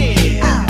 Yeah. Uh.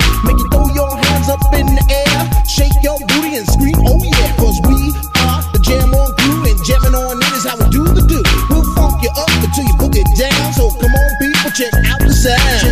Check out the sound.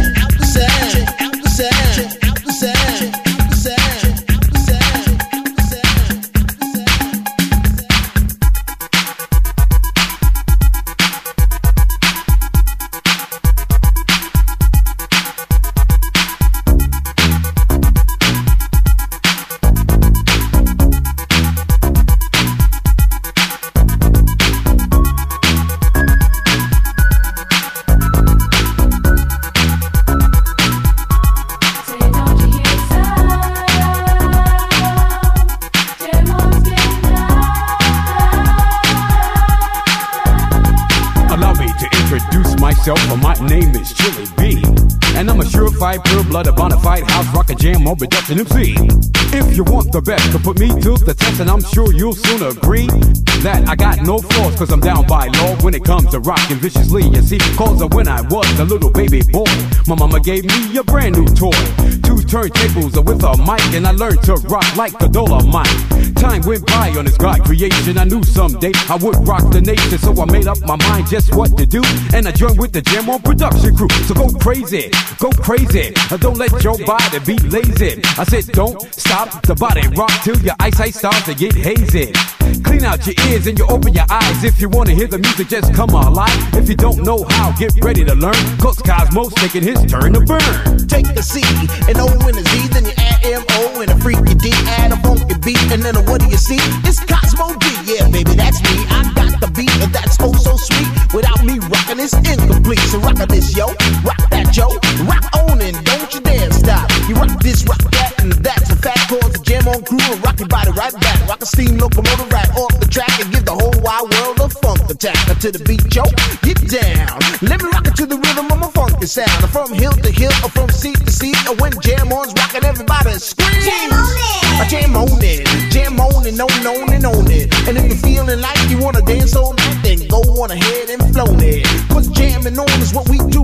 Production MC. If I'm a blood up on a fight, house rock a jam over destinant fee. If you want the best to put me to the test, and I'm sure you'll soon agree that I got no flaws, cause I'm down by law when it comes to rocking viciously. You see, cause of when I was a little baby boy, my mama gave me a brand new toy. Two turntables with a mic, and I learned to rock like the Dolomite. Time went by on this God creation. I knew someday I would rock the nation, so I made up my mind just what to do. And I joined with the Jam on production crew. So go crazy, go crazy. Don't let your body be lazy. I said, don't stop the body rock till your eyesight starts to get hazy. Clean out your ears and you open your eyes. If you wanna hear the music, just come alive. If you don't know how, get ready to learn. Cause Cozmo's taking his turn to burn. Take the C and O and a Z, then you add M O and a freaky D, add a funky beat, and then a what do you see? It's Cozmo D, yeah, baby, that's me. I got the beat, and that's oh so sweet. Without me rocking, it's incomplete. So rock this, yo, rock that, yo, rock on and don't you dare stop. You rock this, rock on crew and rock your body right back. Rock a steam locomotive right off the track and give the whole wide world a funk attack. Now to the beat, yo, get down. Let me rock it to the rhythm of my funky sound. From hill to hill, or from seat to seat, or when jam on's rocking, everybody scream. Jam on it. I jam on it, jam on it, on, on and on it. And if you're feeling like you wanna dance all night, then go on ahead and flow it. Cause jamming on is what we do best. It's what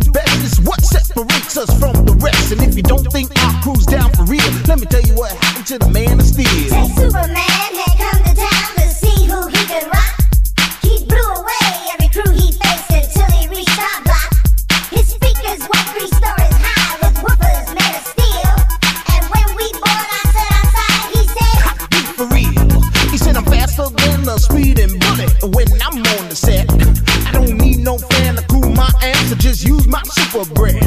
separates us from the rest. And if you don't think our crew's down for real, let me tell you what happened to the man of steel. Say Superman had come to town to see who he could rock. He blew away every crew he faced until he reached our block. His speakers were three stories high with woofers made of steel. And when we bought our set outside, he said, Beat for real. He said I'm faster than a speeding bullet when I'm on the set. I don't need no fan to cool my amps, I just use my super breath.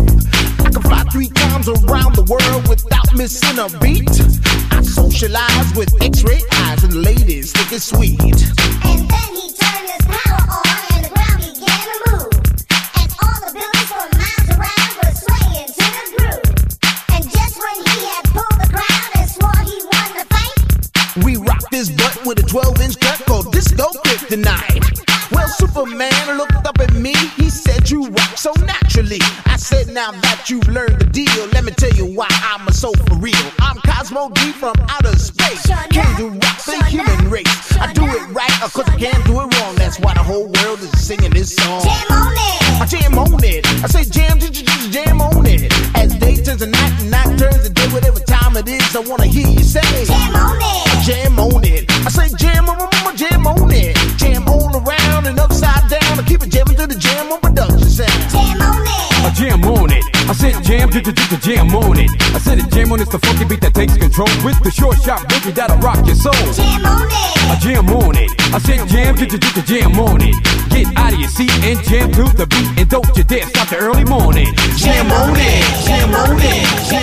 Missing a beat. I socialize with X-ray eyes and ladies think it's sweet. and then he turned his power on and the ground began to move. And all the buildings for miles around were swaying to the groove. And just when he had pulled the crowd and swore he won the fight, We rock this butt with a 12 inch cut called Disco Kryptonite. Well, Superman looked so naturally. I said, Now that you've learned the deal, let me tell you why I'm a soul for real. I'm Cozmo D from outer space. Came to rock the human race. I do it right, of course I can't do it wrong. That's why the whole world is singing this song. jam on it. I jam on it. I say jam, j- j- j- jam on it. As day turns to night and night turns to day, whatever time it is, I wanna hear you say. Jam j- j- j- jam on it. I said it jam on it's the funky beat that takes control with the short shot boogie that'll rock your soul. Jam on it. a jam on it. I said jam, get your jam on it. Get out of your seat and jam to the beat, and don't you dare stop the early morning. Jam on it, jam on it, jam